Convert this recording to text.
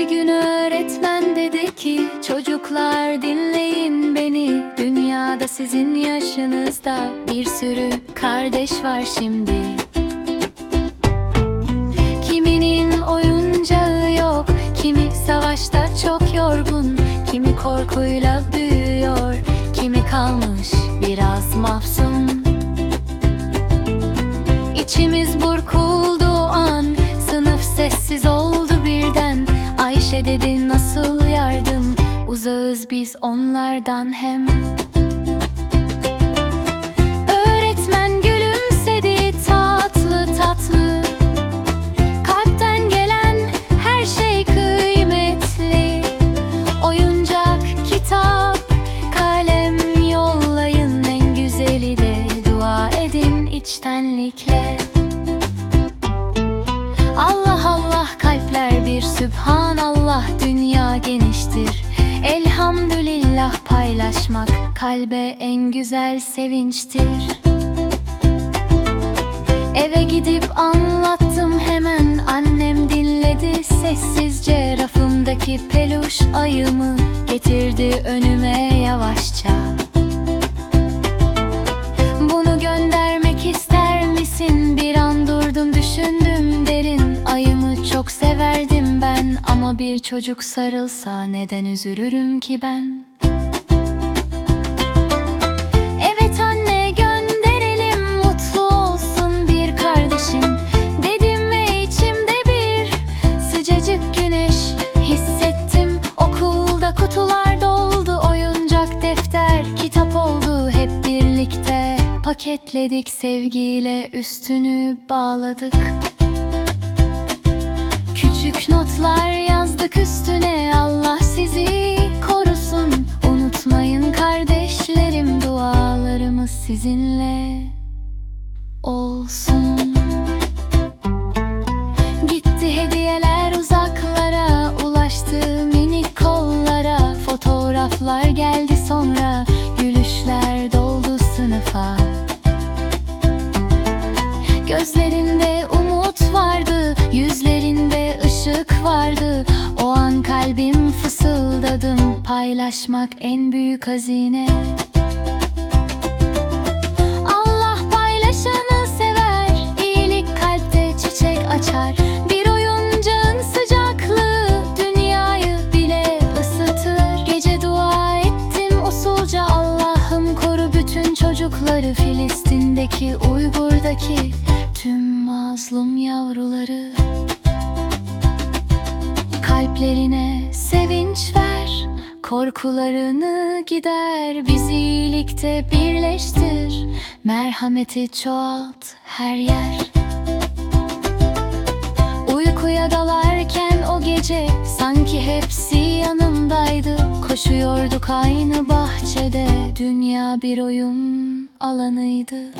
Bir gün öğretmen dedi ki çocuklar dinleyin beni. Dünyada sizin yaşınızda bir sürü kardeş var şimdi. Kiminin oyuncağı yok Kimi savaşta çok yorgun Kimi korkuyla büyüyor Kimi kalmış biraz mahzun. İçimiz burkuldu Uzağız biz onlardan hem. Öğretmen gülümsedi tatlı tatlı. Kalpten gelen her şey kıymetli. Oyuncak, kitap, kalem yollayın. En güzeli de Dua edin içtenlikle. Allah Allah kalpler bir Sübhanallah. Dünya geniştir paylaşmak kalbe en güzel sevinçtir Eve gidip anlattım hemen Annem dinledi sessizce Rafımdaki peluş ayımı Getirdi önüme yavaşça Bunu göndermek ister misin? Bir an durdum düşündüm derin Ayımı çok severdim ben Ama bir çocuk sarılsa neden üzülürüm ki ben? Paketledik sevgiyle üstünü bağladık. Küçük notlar yazdık üstüne Allah sizi korusun. Unutmayın kardeşlerim dualarımız sizinle olsun. Gitti hediyeler uzaklara ulaştı minik kollara. Fotoğraflar geldi sonra gülüşler doldu sınıfa Gözlerinde umut vardı, yüzlerinde ışık vardı. O an kalbim fısıldadım, paylaşmak en büyük hazine. Allah paylaşanı sever, iyilik kalpte çiçek açar. Bir oyuncağın sıcaklığı dünyayı bile ısıtır. Gece dua ettim usulca Allah'ım koru bütün çocukları Filistin'deki, Uygur'daki. Kalplerine sevinç ver Korkularını gider Bizi iyilikte birleştir. Merhameti çoğalt her yer. Uykuya dalarken o gece Sanki hepsi yanımdaydı. Koşuyorduk aynı bahçede Dünya bir oyun alanıydı